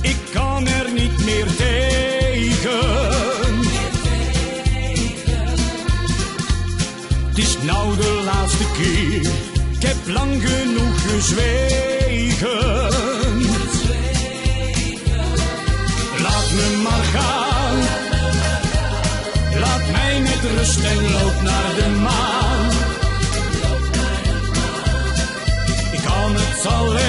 Ik kan er niet meer tegen. Het is nou de laatste keer. Ik heb lang genoeg gezwegen. Laat me maar gaan. Laat mij met rust en loop naar de maan. Ik kan het alleen.